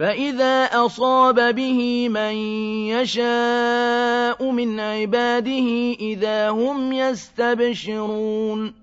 فإذا أصاب به من يشاء من عباده إذا هم يستبشرون